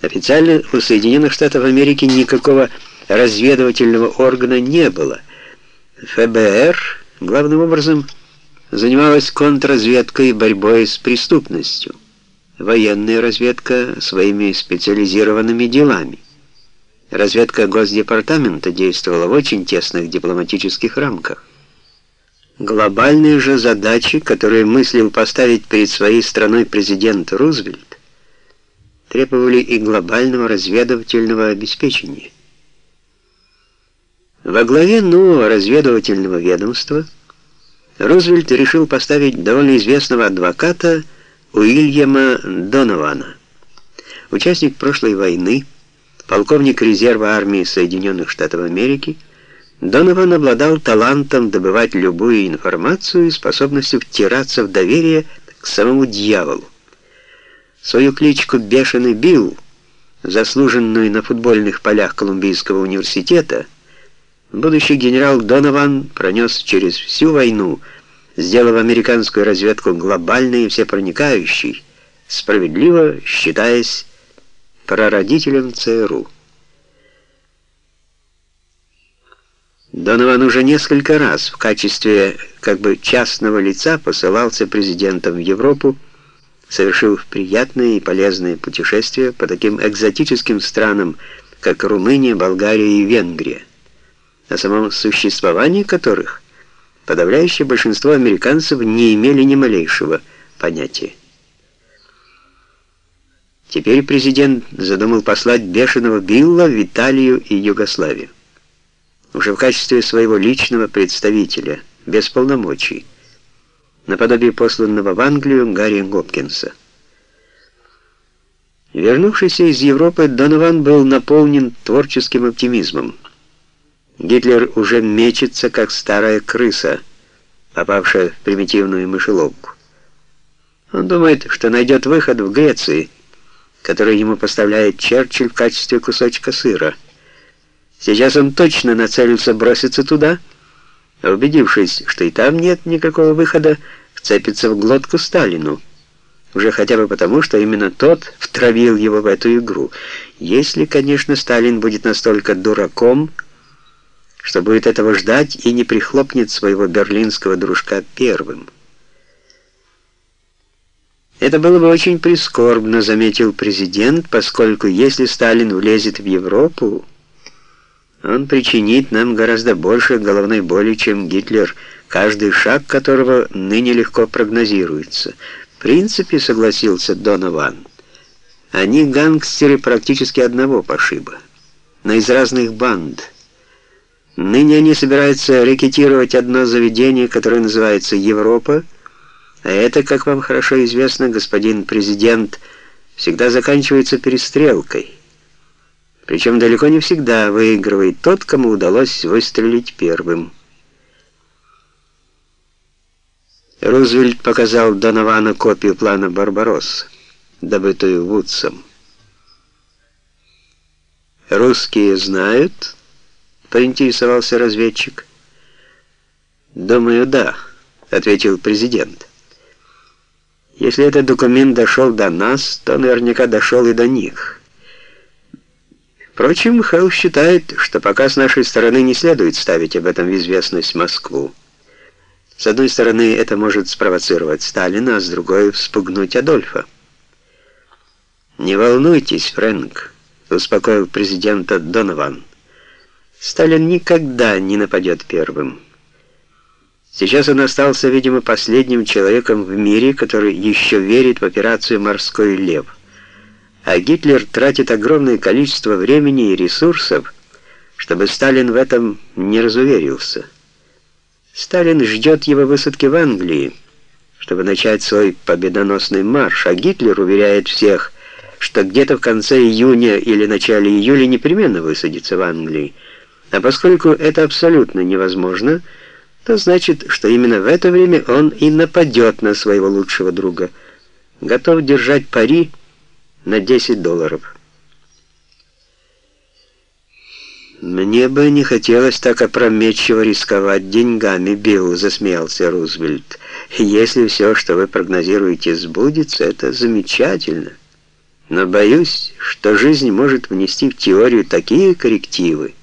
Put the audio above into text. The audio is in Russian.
Официально у Соединенных Штатов Америки никакого разведывательного органа не было. ФБР, главным образом, занималась контрразведкой и борьбой с преступностью. Военная разведка своими специализированными делами. Разведка Госдепартамента действовала в очень тесных дипломатических рамках. Глобальные же задачи, которые мыслил поставить перед своей страной президент Рузвельт, требовали и глобального разведывательного обеспечения. Во главе нового разведывательного ведомства Рузвельт решил поставить довольно известного адвоката Уильяма Донована. Участник прошлой войны, полковник резерва армии Соединенных Штатов Америки, Донован обладал талантом добывать любую информацию и способностью втираться в доверие к самому дьяволу. Свою кличку «Бешеный Билл», заслуженную на футбольных полях Колумбийского университета, будущий генерал Донован пронес через всю войну, сделав американскую разведку глобальной и всепроникающей, справедливо считаясь прародителем ЦРУ. Донован уже несколько раз в качестве как бы частного лица посылался президентом в Европу, совершив приятные и полезные путешествия по таким экзотическим странам, как Румыния, Болгария и Венгрия, о самом существовании которых подавляющее большинство американцев не имели ни малейшего понятия. Теперь президент задумал послать бешеного Билла в Италию и Югославию, уже в качестве своего личного представителя, без полномочий, наподобие посланного в Англию Гарри Гопкинса. Вернувшийся из Европы, Донован был наполнен творческим оптимизмом. Гитлер уже мечется, как старая крыса, попавшая в примитивную мышеловку. Он думает, что найдет выход в Греции, который ему поставляет Черчилль в качестве кусочка сыра. Сейчас он точно нацелился броситься туда, убедившись, что и там нет никакого выхода, вцепится в глотку Сталину. Уже хотя бы потому, что именно тот втравил его в эту игру. Если, конечно, Сталин будет настолько дураком, что будет этого ждать и не прихлопнет своего берлинского дружка первым. Это было бы очень прискорбно, заметил президент, поскольку если Сталин влезет в Европу, он причинит нам гораздо больше головной боли, чем Гитлер, каждый шаг которого ныне легко прогнозируется. В принципе, согласился Донован, они гангстеры практически одного пошиба, но из разных банд. Ныне они собираются рекетировать одно заведение, которое называется «Европа», а это, как вам хорошо известно, господин президент, всегда заканчивается перестрелкой. Причем далеко не всегда выигрывает тот, кому удалось выстрелить первым. Рузвельт показал Доновану копию плана «Барбаросса», добытую Вудсом. «Русские знают?» — поинтересовался разведчик. «Думаю, да», — ответил президент. «Если этот документ дошел до нас, то наверняка дошел и до них». Впрочем, Хелл считает, что пока с нашей стороны не следует ставить об этом в известность Москву. С одной стороны, это может спровоцировать Сталина, а с другой — вспугнуть Адольфа. «Не волнуйтесь, Фрэнк», — успокоил президента Донован. «Сталин никогда не нападет первым». Сейчас он остался, видимо, последним человеком в мире, который еще верит в операцию «Морской лев» а Гитлер тратит огромное количество времени и ресурсов, чтобы Сталин в этом не разуверился. Сталин ждет его высадки в Англии, чтобы начать свой победоносный марш, а Гитлер уверяет всех, что где-то в конце июня или начале июля непременно высадится в Англии. А поскольку это абсолютно невозможно, то значит, что именно в это время он и нападет на своего лучшего друга. Готов держать пари, на 10 долларов. «Мне бы не хотелось так опрометчиво рисковать деньгами, Билл», — засмеялся Рузвельт. «Если все, что вы прогнозируете, сбудется, это замечательно. Но боюсь, что жизнь может внести в теорию такие коррективы,